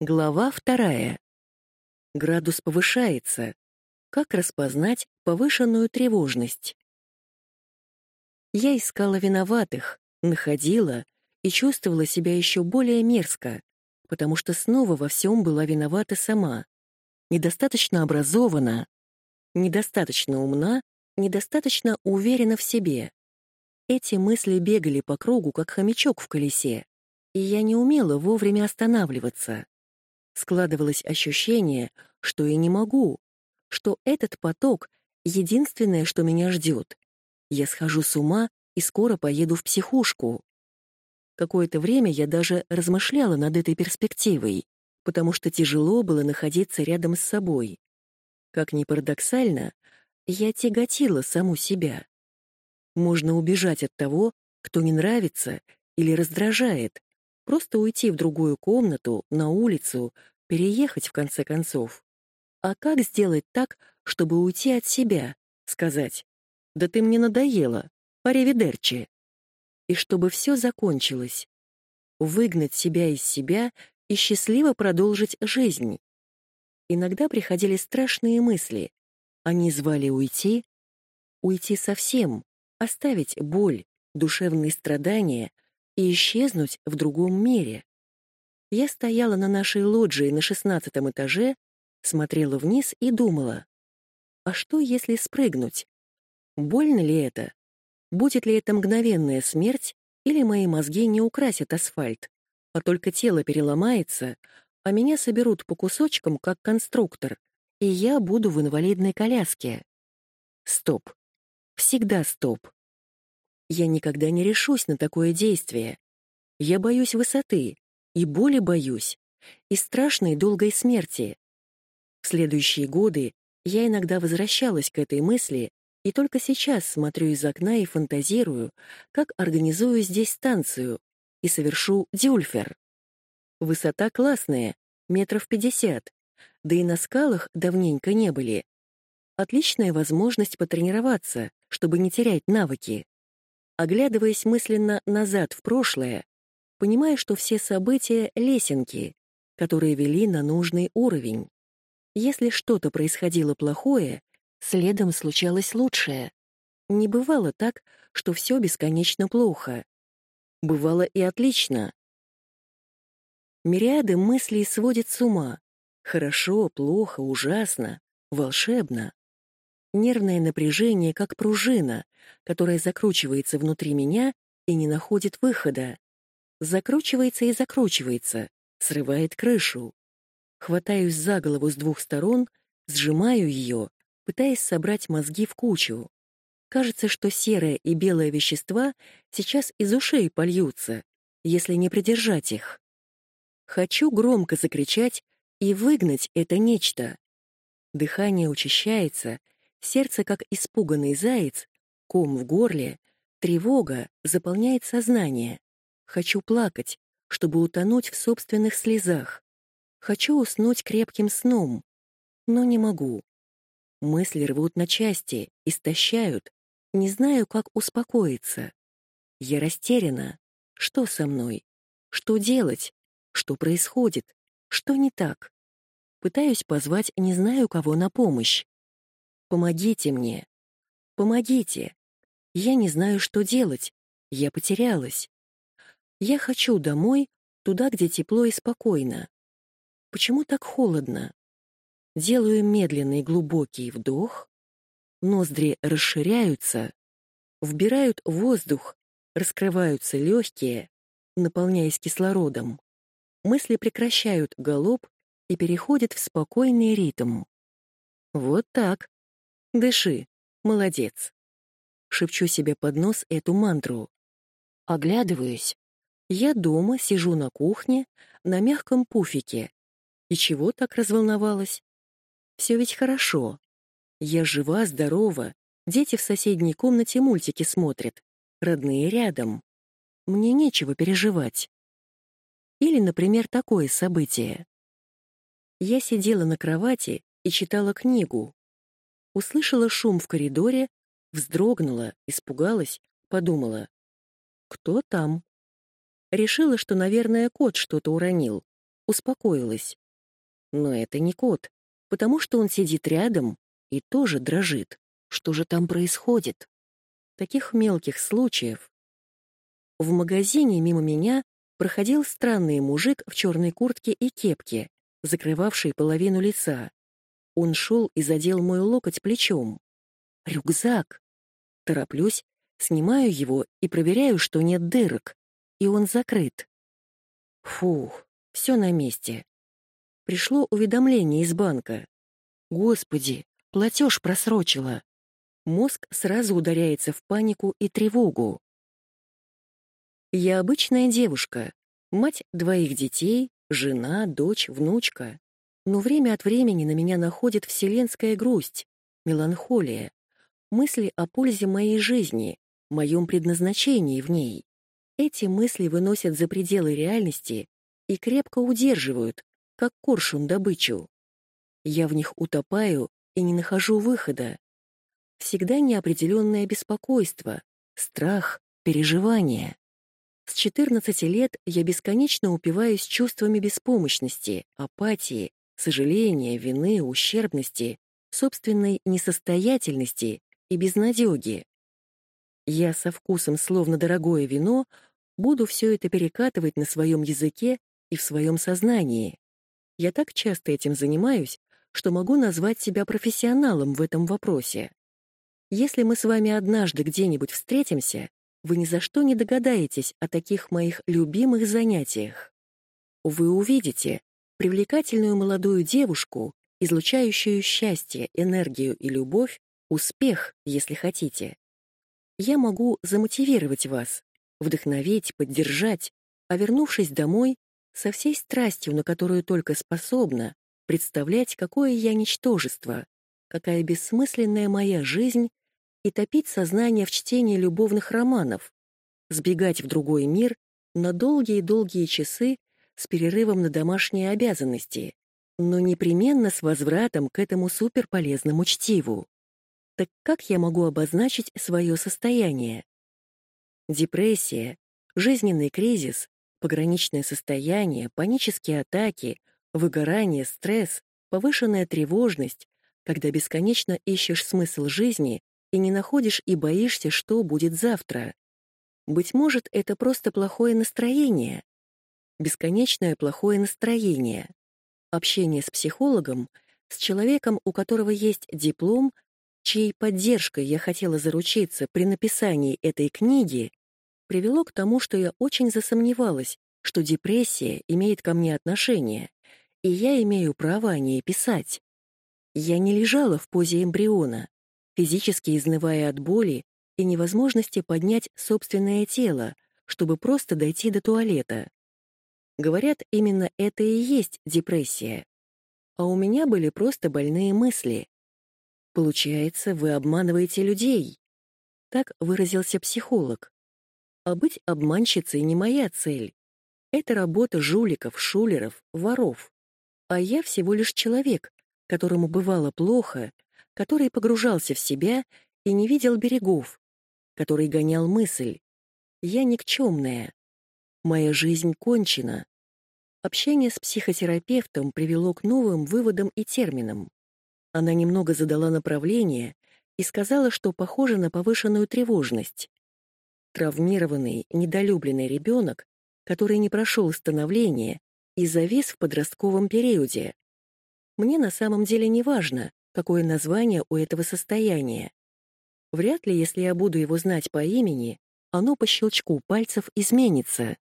Глава вторая. Градус повышается. Как распознать повышенную тревожность? Я искала виноватых, находила и чувствовала себя еще более мерзко, потому что снова во всем была виновата сама. Недостаточно образована, недостаточно умна, недостаточно уверена в себе. Эти мысли бегали по кругу, как хомячок в колесе, и я не умела вовремя останавливаться. Складывалось ощущение, что я не могу, что этот поток — единственное, что меня ждет. Я схожу с ума и скоро поеду в психушку. Какое-то время я даже размышляла над этой перспективой, потому что тяжело было находиться рядом с собой. Как ни парадоксально, я тяготила саму себя. Можно убежать от того, кто не нравится или раздражает, Просто уйти в другую комнату, на улицу, переехать в конце концов. А как сделать так, чтобы уйти от себя, сказать «Да ты мне надоела, паревидерчи», и чтобы все закончилось. Выгнать себя из себя и счастливо продолжить жизнь. Иногда приходили страшные мысли. Они звали уйти, уйти совсем, оставить боль, душевные страдания — и исчезнуть в другом мире. Я стояла на нашей лоджии на шестнадцатом этаже, смотрела вниз и думала, а что, если спрыгнуть? Больно ли это? Будет ли это мгновенная смерть, или мои мозги не украсят асфальт, а только тело переломается, а меня соберут по кусочкам, как конструктор, и я буду в инвалидной коляске? Стоп. Всегда стоп. Я никогда не решусь на такое действие. Я боюсь высоты, и боли боюсь, и страшной долгой смерти. В следующие годы я иногда возвращалась к этой мысли, и только сейчас смотрю из окна и фантазирую, как организую здесь станцию и совершу дюльфер. Высота классная, метров пятьдесят, да и на скалах давненько не были. Отличная возможность потренироваться, чтобы не терять навыки. Оглядываясь мысленно назад в прошлое, понимая, что все события — лесенки, которые вели на нужный уровень. Если что-то происходило плохое, следом случалось лучшее. Не бывало так, что все бесконечно плохо. Бывало и отлично. Мириады мыслей сводят с ума. Хорошо, плохо, ужасно, волшебно. Нервное напряжение, как пружина, которая закручивается внутри меня и не находит выхода. Закручивается и закручивается, срывает крышу. Хватаюсь за голову с двух сторон, сжимаю ее, пытаясь собрать мозги в кучу. Кажется, что серое и белое вещества сейчас из ушей польются, если не придержать их. Хочу громко закричать и выгнать это нечто. Дыхание учащается — Сердце, как испуганный заяц, ком в горле, тревога заполняет сознание. Хочу плакать, чтобы утонуть в собственных слезах. Хочу уснуть крепким сном, но не могу. Мысли рвут на части, истощают. Не знаю, как успокоиться. Я растеряна. Что со мной? Что делать? Что происходит? Что не так? Пытаюсь позвать не знаю кого на помощь. Помогите мне. Помогите. Я не знаю, что делать. Я потерялась. Я хочу домой, туда, где тепло и спокойно. Почему так холодно? Делаю медленный глубокий вдох. Ноздри расширяются, вбирают воздух, раскрываются легкие, наполняясь кислородом. Мысли прекращают галоп и переходят в спокойный ритм. Вот так. Дыши, молодец. Шепчу себе под нос эту мантру. Оглядываюсь. Я дома сижу на кухне, на мягком пуфике. И чего так разволновалась? Все ведь хорошо. Я жива, здорова. Дети в соседней комнате мультики смотрят. Родные рядом. Мне нечего переживать. Или, например, такое событие. Я сидела на кровати и читала книгу услышала шум в коридоре, вздрогнула, испугалась, подумала. Кто там? Решила, что, наверное, кот что-то уронил. успокоилась. Но это не кот, потому что он сидит рядом и тоже дрожит. Что же там происходит? Таких мелких случаев. В магазине мимо меня проходил странный мужик в черной куртке и кепке, закрывавший половину лица. Он шел и задел мой локоть плечом. Рюкзак. Тороплюсь, снимаю его и проверяю, что нет дырок, и он закрыт. Фух, все на месте. Пришло уведомление из банка. Господи, платеж просрочила. Мозг сразу ударяется в панику и тревогу. Я обычная девушка, мать двоих детей, жена, дочь, внучка. Но время от времени на меня находит вселенская грусть, меланхолия, мысли о пользе моей жизни, моем предназначении в ней. Эти мысли выносят за пределы реальности и крепко удерживают, как коршун добычу. Я в них утопаю и не нахожу выхода. Всегда неопределенное беспокойство, страх, переживания. С 14 лет я бесконечно упиваюсь чувствами беспомощности, апатии, сожаления, вины, ущербности, собственной несостоятельности и безнадёги. Я со вкусом, словно дорогое вино, буду все это перекатывать на своем языке и в своем сознании. Я так часто этим занимаюсь, что могу назвать себя профессионалом в этом вопросе. Если мы с вами однажды где-нибудь встретимся, вы ни за что не догадаетесь о таких моих любимых занятиях. Вы увидите привлекательную молодую девушку, излучающую счастье, энергию и любовь, успех, если хотите. Я могу замотивировать вас, вдохновить, поддержать, а вернувшись домой, со всей страстью, на которую только способна, представлять, какое я ничтожество, какая бессмысленная моя жизнь и топить сознание в чтении любовных романов, сбегать в другой мир на долгие-долгие часы с перерывом на домашние обязанности, но непременно с возвратом к этому суперполезному чтиву. Так как я могу обозначить свое состояние? Депрессия, жизненный кризис, пограничное состояние, панические атаки, выгорание, стресс, повышенная тревожность, когда бесконечно ищешь смысл жизни и не находишь и боишься, что будет завтра. Быть может, это просто плохое настроение. Бесконечное плохое настроение. Общение с психологом, с человеком, у которого есть диплом, чьей поддержкой я хотела заручиться при написании этой книги, привело к тому, что я очень засомневалась, что депрессия имеет ко мне отношение, и я имею право о ней писать. Я не лежала в позе эмбриона, физически изнывая от боли и невозможности поднять собственное тело, чтобы просто дойти до туалета. Говорят, именно это и есть депрессия. А у меня были просто больные мысли. Получается, вы обманываете людей. Так выразился психолог. А быть обманщицей не моя цель. Это работа жуликов, шулеров, воров. А я всего лишь человек, которому бывало плохо, который погружался в себя и не видел берегов, который гонял мысль. Я никчемная. Моя жизнь кончена. Общение с психотерапевтом привело к новым выводам и терминам. Она немного задала направление и сказала, что похоже на повышенную тревожность. Травмированный, недолюбленный ребенок, который не прошел становление и завис в подростковом периоде. Мне на самом деле не важно, какое название у этого состояния. Вряд ли, если я буду его знать по имени, оно по щелчку пальцев изменится.